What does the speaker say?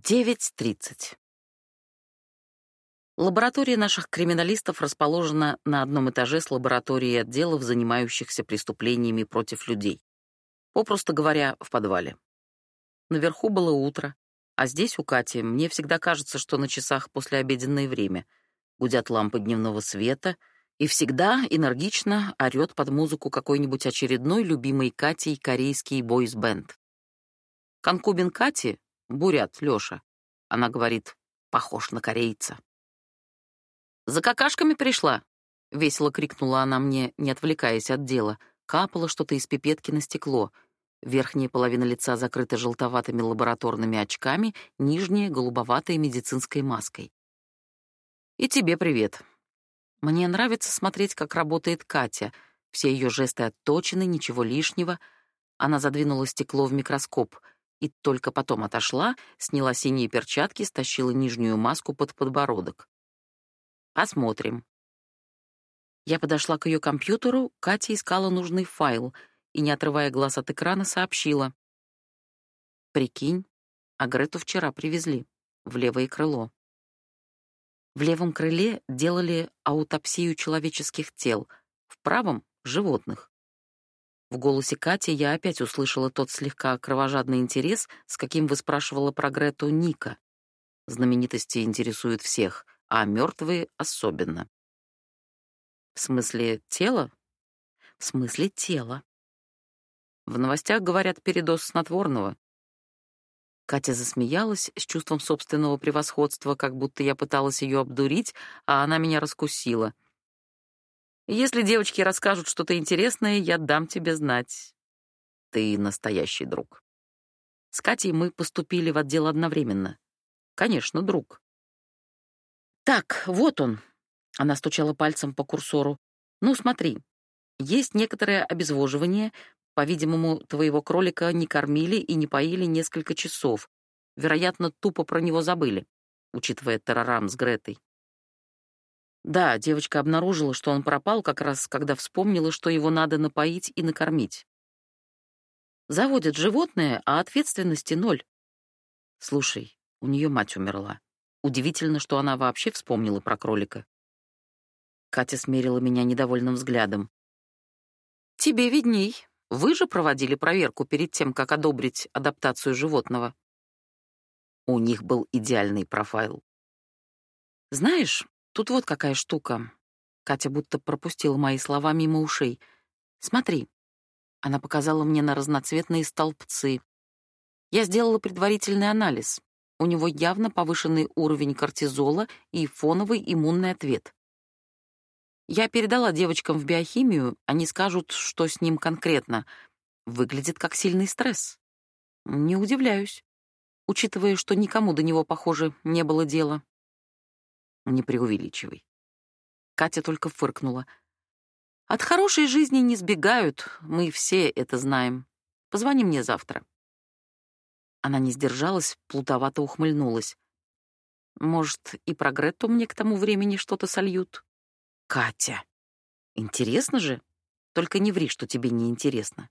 9.30. Лаборатория наших криминалистов расположена на одном этаже с лабораторией отделов, занимающихся преступлениями против людей. Попросту говоря, в подвале. Наверху было утро, а здесь, у Кати, мне всегда кажется, что на часах после обеденное время. Гудят лампы дневного света, и всегда энергично орёт под музыку какой-нибудь очередной любимый Катей корейский бойс-бенд. Конкубин Кати Бурят, Лёша. Она говорит, похож на корейца. «За какашками пришла?» — весело крикнула она мне, не отвлекаясь от дела. Капало что-то из пипетки на стекло. Верхняя половина лица закрыта желтоватыми лабораторными очками, нижняя — голубоватой медицинской маской. «И тебе привет. Мне нравится смотреть, как работает Катя. Все ее жесты отточены, ничего лишнего. Она задвинула стекло в микроскоп — и только потом отошла, сняла синие перчатки, стащила нижнюю маску под подбородок. Осмотрим. Я подошла к ее компьютеру, Катя искала нужный файл и, не отрывая глаз от экрана, сообщила. «Прикинь, а Грету вчера привезли в левое крыло. В левом крыле делали аутопсию человеческих тел, в правом — животных. В голосе Кати я опять услышала тот слегка кровожадный интерес, с каким выспрашивала про Грету Ника. Знаменитости интересуют всех, а мертвые особенно. В смысле тела? В смысле тела. В новостях говорят передоз снотворного. Катя засмеялась с чувством собственного превосходства, как будто я пыталась ее обдурить, а она меня раскусила — если девочки расскажут что-то интересное, я дам тебе знать. Ты настоящий друг. С Катей мы поступили в отдел одновременно. Конечно, друг. Так, вот он. Она стучала пальцем по курсору. Ну, смотри. Есть некоторое обезвоживание. По-видимому, твоего кролика не кормили и не поили несколько часов. Вероятно, тупо про него забыли, учитывая террорам с Гретой. Да, девочка обнаружила, что он пропал как раз, когда вспомнила, что его надо напоить и накормить. Заводят животное, а ответственности ноль. Слушай, у нее мать умерла. Удивительно, что она вообще вспомнила про кролика. Катя смерила меня недовольным взглядом. Тебе видней. Вы же проводили проверку перед тем, как одобрить адаптацию животного. У них был идеальный профайл. Знаешь, Тут вот какая штука. Катя будто пропустила мои слова мимо ушей. Смотри. Она показала мне на разноцветные столбцы. Я сделала предварительный анализ. У него явно повышенный уровень кортизола и фоновый иммунный ответ. Я передала девочкам в биохимию, они скажут, что с ним конкретно. Выглядит как сильный стресс. Не удивляюсь, учитывая, что никому до него, похоже, не было дела. Не преувеличивай. Катя только фыркнула. От хорошей жизни не сбегают, мы все это знаем. Позвони мне завтра. Она не сдержалась, плутовато ухмыльнулась. Может, и про Гретту мне к тому времени что-то сольют? Катя, интересно же. Только не ври, что тебе не интересно.